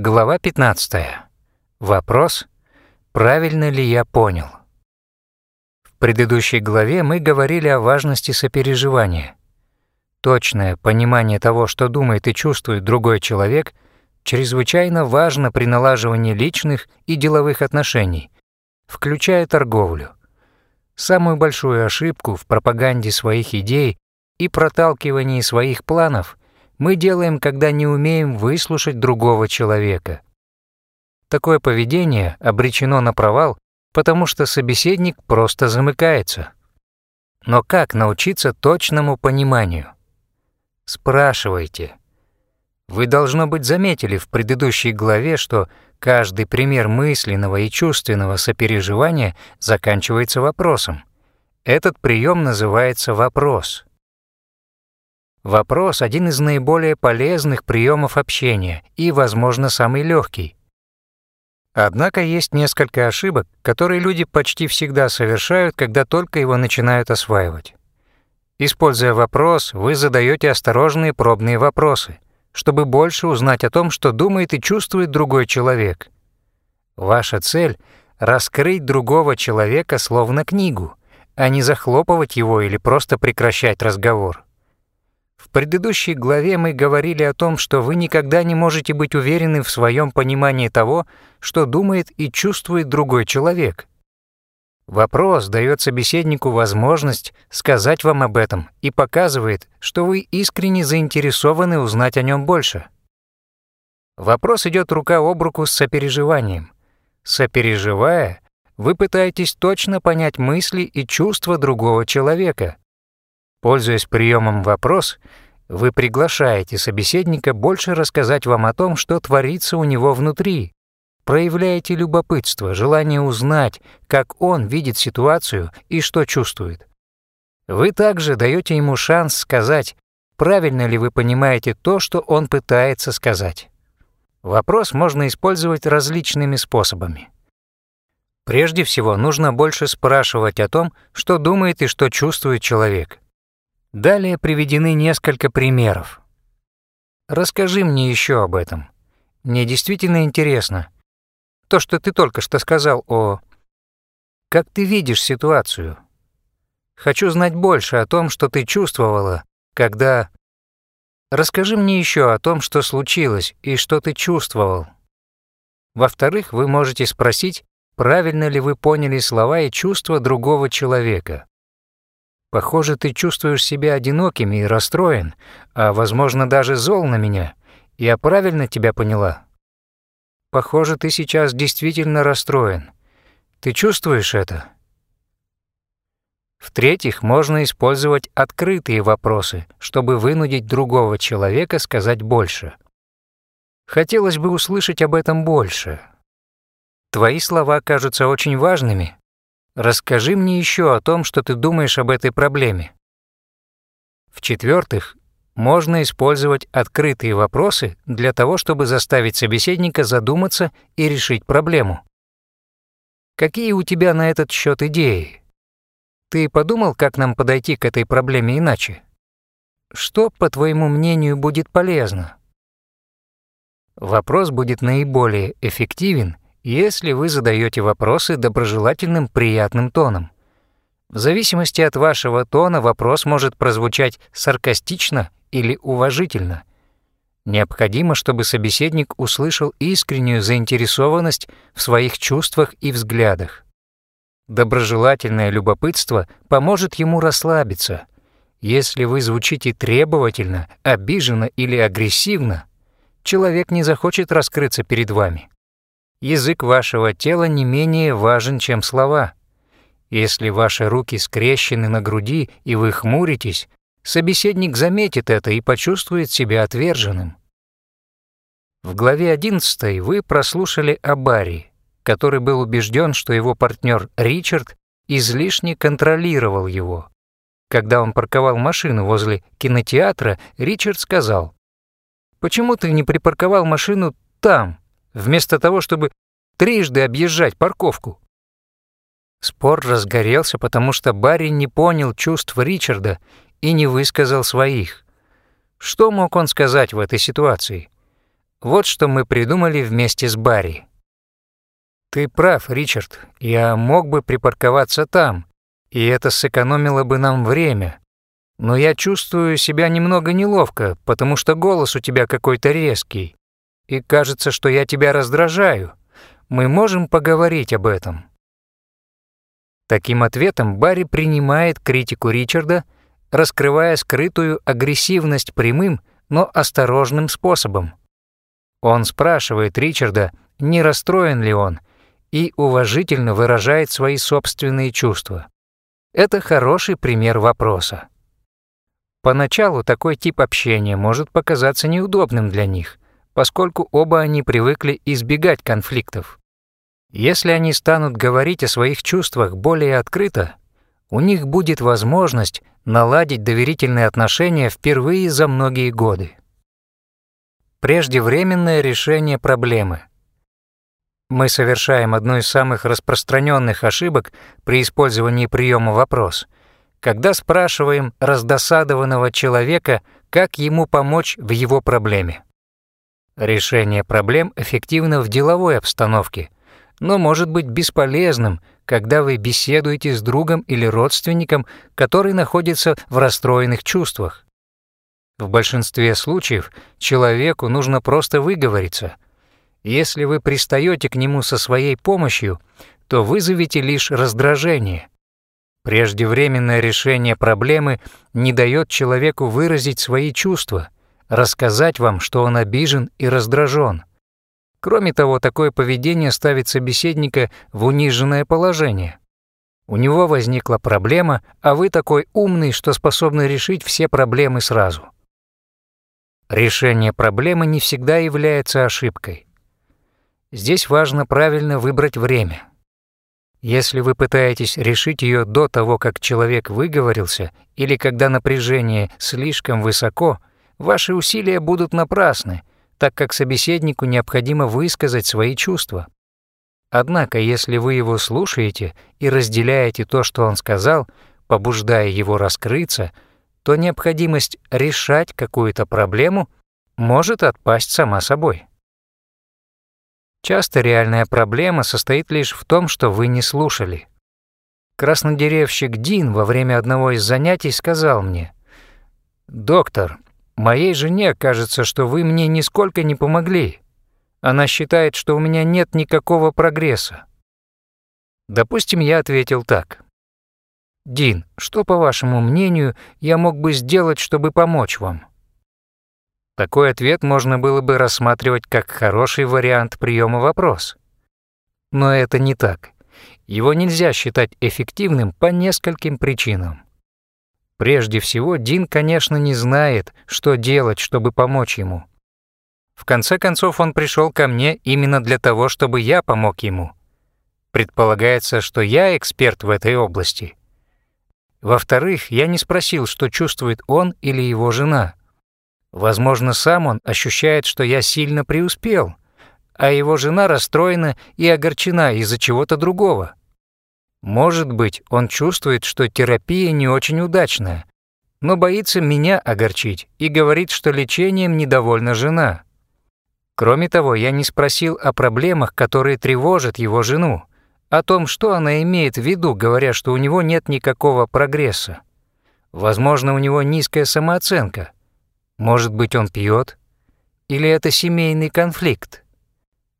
Глава 15. Вопрос «Правильно ли я понял?». В предыдущей главе мы говорили о важности сопереживания. Точное понимание того, что думает и чувствует другой человек, чрезвычайно важно при налаживании личных и деловых отношений, включая торговлю. Самую большую ошибку в пропаганде своих идей и проталкивании своих планов мы делаем, когда не умеем выслушать другого человека. Такое поведение обречено на провал, потому что собеседник просто замыкается. Но как научиться точному пониманию? Спрашивайте. Вы, должно быть, заметили в предыдущей главе, что каждый пример мысленного и чувственного сопереживания заканчивается вопросом. Этот прием называется вопрос. Вопрос — один из наиболее полезных приемов общения и, возможно, самый легкий. Однако есть несколько ошибок, которые люди почти всегда совершают, когда только его начинают осваивать. Используя вопрос, вы задаете осторожные пробные вопросы, чтобы больше узнать о том, что думает и чувствует другой человек. Ваша цель — раскрыть другого человека словно книгу, а не захлопывать его или просто прекращать разговор. В предыдущей главе мы говорили о том, что вы никогда не можете быть уверены в своем понимании того, что думает и чувствует другой человек. Вопрос дает собеседнику возможность сказать вам об этом и показывает, что вы искренне заинтересованы узнать о нем больше. Вопрос идет рука об руку с сопереживанием. Сопереживая, вы пытаетесь точно понять мысли и чувства другого человека, Пользуясь приемом «вопрос», вы приглашаете собеседника больше рассказать вам о том, что творится у него внутри. Проявляете любопытство, желание узнать, как он видит ситуацию и что чувствует. Вы также даете ему шанс сказать, правильно ли вы понимаете то, что он пытается сказать. Вопрос можно использовать различными способами. Прежде всего, нужно больше спрашивать о том, что думает и что чувствует человек. Далее приведены несколько примеров. Расскажи мне еще об этом. Мне действительно интересно. То, что ты только что сказал о... Как ты видишь ситуацию? Хочу знать больше о том, что ты чувствовала, когда... Расскажи мне еще о том, что случилось и что ты чувствовал. Во-вторых, вы можете спросить, правильно ли вы поняли слова и чувства другого человека. Похоже, ты чувствуешь себя одиноким и расстроен, а, возможно, даже зол на меня. Я правильно тебя поняла? Похоже, ты сейчас действительно расстроен. Ты чувствуешь это? В-третьих, можно использовать открытые вопросы, чтобы вынудить другого человека сказать больше. Хотелось бы услышать об этом больше. Твои слова кажутся очень важными, Расскажи мне еще о том, что ты думаешь об этой проблеме. В-четвертых, можно использовать открытые вопросы для того, чтобы заставить собеседника задуматься и решить проблему. Какие у тебя на этот счет идеи? Ты подумал, как нам подойти к этой проблеме иначе? Что, по твоему мнению, будет полезно? Вопрос будет наиболее эффективен, если вы задаете вопросы доброжелательным, приятным тоном. В зависимости от вашего тона вопрос может прозвучать саркастично или уважительно. Необходимо, чтобы собеседник услышал искреннюю заинтересованность в своих чувствах и взглядах. Доброжелательное любопытство поможет ему расслабиться. Если вы звучите требовательно, обиженно или агрессивно, человек не захочет раскрыться перед вами. Язык вашего тела не менее важен, чем слова. Если ваши руки скрещены на груди и вы хмуритесь, собеседник заметит это и почувствует себя отверженным. В главе 11 вы прослушали о Барри, который был убежден, что его партнер Ричард излишне контролировал его. Когда он парковал машину возле кинотеатра, Ричард сказал, «Почему ты не припарковал машину там, вместо того, чтобы трижды объезжать парковку. Спор разгорелся, потому что Барри не понял чувств Ричарда и не высказал своих. Что мог он сказать в этой ситуации? Вот что мы придумали вместе с Барри. Ты прав, Ричард, я мог бы припарковаться там, и это сэкономило бы нам время. Но я чувствую себя немного неловко, потому что голос у тебя какой-то резкий. И кажется, что я тебя раздражаю. Мы можем поговорить об этом. Таким ответом Барри принимает критику Ричарда, раскрывая скрытую агрессивность прямым, но осторожным способом. Он спрашивает Ричарда, не расстроен ли он, и уважительно выражает свои собственные чувства. Это хороший пример вопроса. Поначалу такой тип общения может показаться неудобным для них, поскольку оба они привыкли избегать конфликтов. Если они станут говорить о своих чувствах более открыто, у них будет возможность наладить доверительные отношения впервые за многие годы. Преждевременное решение проблемы. Мы совершаем одну из самых распространенных ошибок при использовании приема «вопрос», когда спрашиваем раздосадованного человека, как ему помочь в его проблеме. Решение проблем эффективно в деловой обстановке – но может быть бесполезным, когда вы беседуете с другом или родственником, который находится в расстроенных чувствах. В большинстве случаев человеку нужно просто выговориться. Если вы пристаете к нему со своей помощью, то вызовете лишь раздражение. Преждевременное решение проблемы не дает человеку выразить свои чувства, рассказать вам, что он обижен и раздражен. Кроме того, такое поведение ставит собеседника в униженное положение. У него возникла проблема, а вы такой умный, что способны решить все проблемы сразу. Решение проблемы не всегда является ошибкой. Здесь важно правильно выбрать время. Если вы пытаетесь решить ее до того, как человек выговорился, или когда напряжение слишком высоко, ваши усилия будут напрасны, так как собеседнику необходимо высказать свои чувства. Однако, если вы его слушаете и разделяете то, что он сказал, побуждая его раскрыться, то необходимость решать какую-то проблему может отпасть сама собой. Часто реальная проблема состоит лишь в том, что вы не слушали. Краснодеревщик Дин во время одного из занятий сказал мне, «Доктор, Моей жене кажется, что вы мне нисколько не помогли. Она считает, что у меня нет никакого прогресса. Допустим, я ответил так. Дин, что, по вашему мнению, я мог бы сделать, чтобы помочь вам? Такой ответ можно было бы рассматривать как хороший вариант приема вопрос. Но это не так. Его нельзя считать эффективным по нескольким причинам. Прежде всего, Дин, конечно, не знает, что делать, чтобы помочь ему. В конце концов, он пришел ко мне именно для того, чтобы я помог ему. Предполагается, что я эксперт в этой области. Во-вторых, я не спросил, что чувствует он или его жена. Возможно, сам он ощущает, что я сильно преуспел, а его жена расстроена и огорчена из-за чего-то другого. Может быть, он чувствует, что терапия не очень удачная, но боится меня огорчить и говорит, что лечением недовольна жена. Кроме того, я не спросил о проблемах, которые тревожат его жену, о том, что она имеет в виду, говоря, что у него нет никакого прогресса. Возможно, у него низкая самооценка. Может быть, он пьет? Или это семейный конфликт?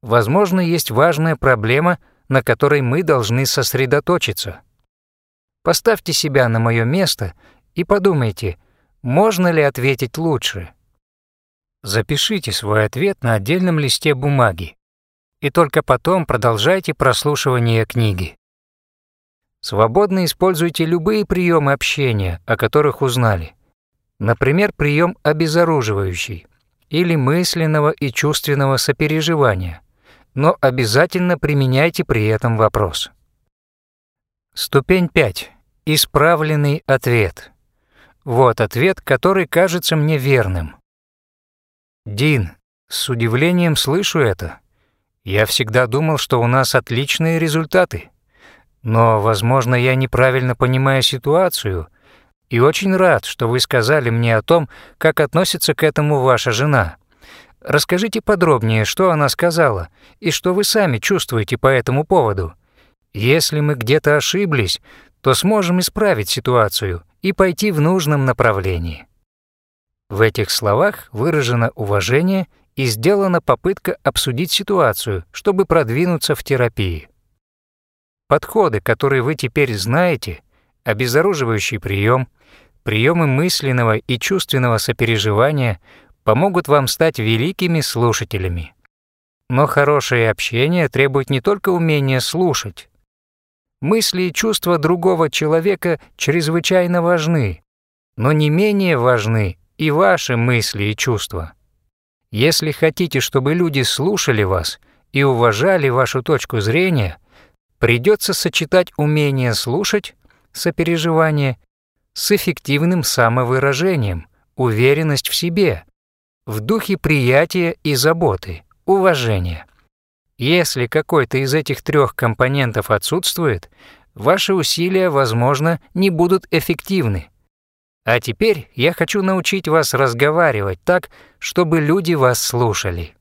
Возможно, есть важная проблема – на которой мы должны сосредоточиться. Поставьте себя на мое место и подумайте, можно ли ответить лучше. Запишите свой ответ на отдельном листе бумаги и только потом продолжайте прослушивание книги. Свободно используйте любые приемы общения, о которых узнали. Например, прием обезоруживающий или мысленного и чувственного сопереживания – но обязательно применяйте при этом вопрос. Ступень 5. Исправленный ответ. Вот ответ, который кажется мне верным. Дин, с удивлением слышу это. Я всегда думал, что у нас отличные результаты. Но, возможно, я неправильно понимаю ситуацию и очень рад, что вы сказали мне о том, как относится к этому ваша жена. Расскажите подробнее, что она сказала и что вы сами чувствуете по этому поводу. Если мы где-то ошиблись, то сможем исправить ситуацию и пойти в нужном направлении. В этих словах выражено уважение и сделана попытка обсудить ситуацию, чтобы продвинуться в терапии. Подходы, которые вы теперь знаете, обезоруживающий прием, приемы мысленного и чувственного сопереживания помогут вам стать великими слушателями. Но хорошее общение требует не только умения слушать. Мысли и чувства другого человека чрезвычайно важны, но не менее важны и ваши мысли и чувства. Если хотите, чтобы люди слушали вас и уважали вашу точку зрения, придется сочетать умение слушать, сопереживание, с эффективным самовыражением, уверенность в себе, в духе приятия и заботы, уважения. Если какой-то из этих трех компонентов отсутствует, ваши усилия, возможно, не будут эффективны. А теперь я хочу научить вас разговаривать так, чтобы люди вас слушали.